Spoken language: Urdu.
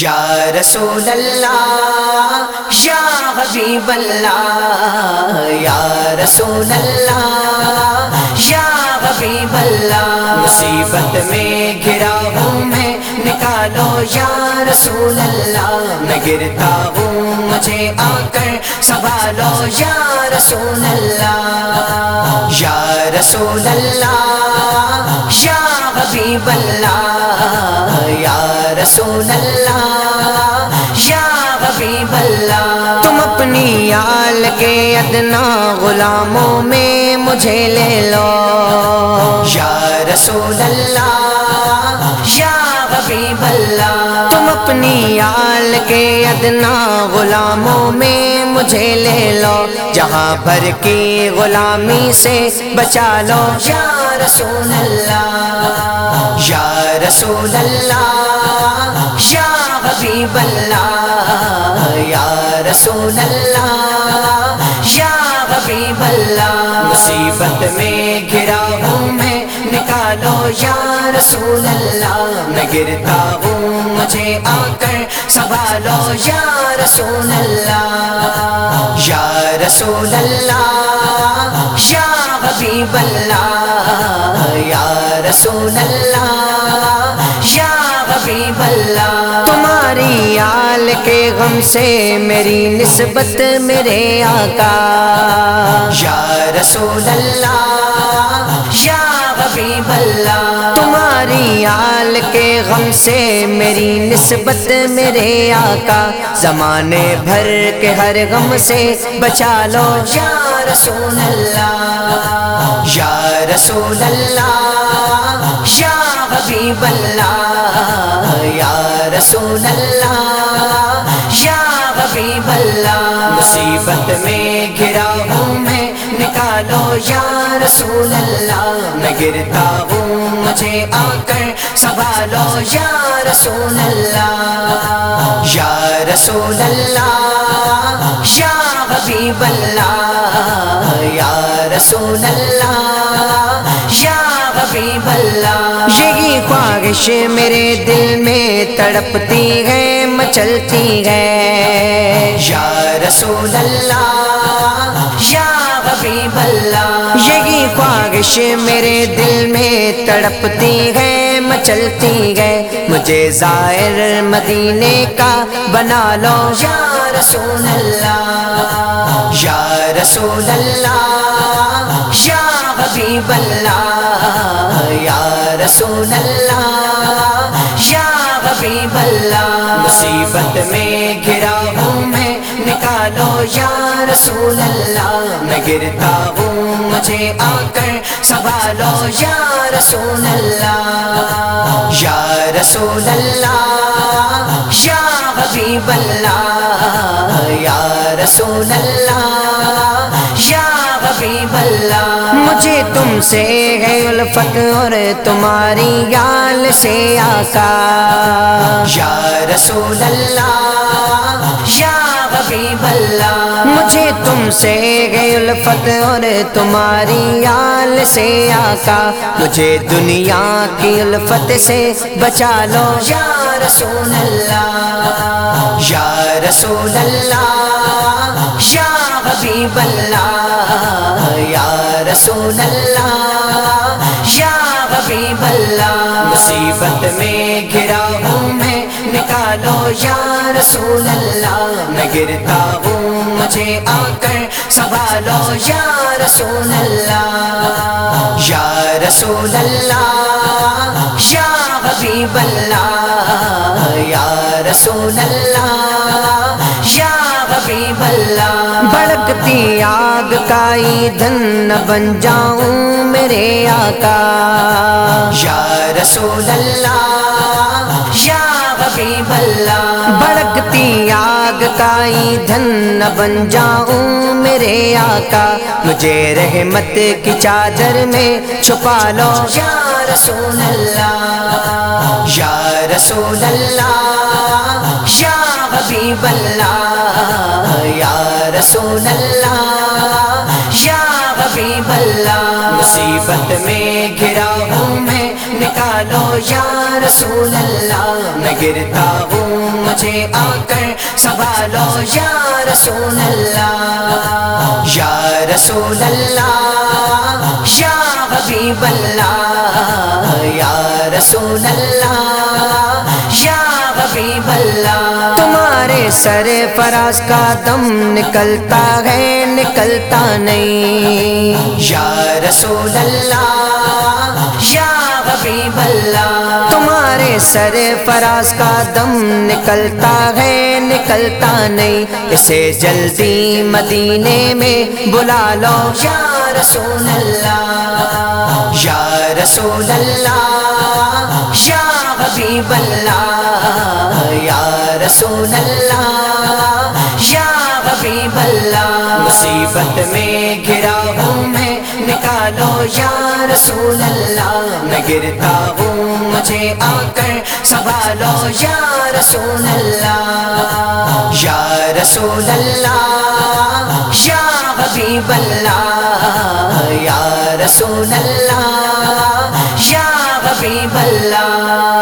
یا رسول اللہ یا حبیب اللہ یا رسول اللہ یا حبیب اللہ مصیبت میں گرا ہوں میں نکالو یا رسول اللہ میں گرتا ہوں، مجھے آ کر سنبھالو یا رسول اللہ یا رسول اللہ یا حبیب اللہ رسول اللہ یا حبیب اللہ تم اپنی آل کے ادنا غلاموں میں مجھے لے لو۔ یا رسول اللہ یا حبیب اللہ تم اپنی آل کے ادنا غلاموں میں مجھے لے لو۔ جہاں بھر کی غلامی سے بچا لو۔ یا رسول اللہ یا رسول اللہ رسول اللہ، یا حبیب اللہ، مصیبت میں گرا ہوں میں، نکالو یا رسول اللہ۔ میں گرتا ہوں، مجھے آ کر سنبھالو یا رسول اللہ۔ یا رسول اللہ، یا حبیب اللہ۔ یا رسول اللہ، یا حبیب اللہ تمہاری آل کے غم سے میری نسبت میرے آقا۔ یا رسول اللہ یا حبیب اللہ تمہاری آل کے غم سے میری نسبت میرے آقا۔ زمانے بھر کے ہر غم سے بچا لو۔ یا رسول اللہ یا رسول اللہ یا حبیب اللہ رسول اللہ، یا حبیب اللہ، مصیبت میں گرا ہوں میں، نکالو یا رسول اللہ۔ میں گرتا ہوں، مجھے آ کر سنبھالو یا رسول اللہ۔ یا رسول اللہ، یا حبیب اللہ۔ یا رسول اللہ خواہش میرے دل میں تڑپتی ہے، مچلتی ہے۔ یا رسول اللہ، یا حبیب اللہ، یہی خواہش میرے دل میں تڑپتی ہے، مچلتی ہے۔ مجھے ظاہر مدینے کا بنا لو۔ یا رسول اللہ یا رسول اللہ یا حبیب اللہ یا رسول اللہ یا حبیب اللہ مصیبت میں گرا ہوں میں نکالو یا رسول اللہ میں گرتا ہوں مجھے آ کر سنبھالو یا رسول اللہ یا رسول اللہ یا حبیب اللہ رسول اللہ یا حبیب اللہ۔ مجھے تم سے ہے الفت اور تمہاری یال سے آقا۔ یا رسول اللہ یا حبیب اللہ۔ مجھے تم سے ہے الفت اور تمہاری یال سے آقا۔ مجھے دنیا کی الفت سے بچا لو۔ یا رسول اللہ۔ یا رسول اللہ مصیبت میں گرا ہوں میں نکالو یا رسول اللہ۔ میں گرتا ہوں، مجھے آ کر سنبھالو یا رسول اللہ۔ یا رسول اللہ، یا حبیب اللہ۔ یا رسول اللہ، یا حبیب اللہ۔ بڑکتی آگ کا ایندھن بن جاؤں میرے آقا۔ یا رسول اللہ یا حبیب اللہ۔ بڑکتی آگ کا ایندھن بن جاؤں میرے آقا۔ مجھے رحمت کی چادر میں چھپا لو۔ یا رسول اللہ۔ یا رسول اللہ یا حبیب اللہ۔ رسول اللہ، یا حبیب اللہ، مصیبت میں گرا ہوں میں، نکالو یا رسول اللہ، میں گرتا ہوں، مجھے آ کر سنبھالو یا رسول اللہ، یا رسول اللہ، یا حبیب اللہ، یا رسول اللہ، یا حبیب اللہ۔ سر فراز کا دم نکلتا ہے، نکلتا نہیں۔ یا رسول اللہ، یا حبیب اللہ۔ تمہارے سر فراز کا دم نکلتا ہے، نکلتا نہیں۔ اسے جلدی مدینے میں بلا لو۔ یا رسول اللہ، یا رسول اللہ، یا حبیب اللہ۔ رسول اللہ یا حبیب اللہ مصیبت میں گرا ہوں میں، نکالو یا رسول اللہ میں گرتا ہوں، مجھے آ کر سنبھالو یا رسول اللہ یا رسول اللہ یا حبیب اللہ یا رسول اللہ یا حبیب اللہ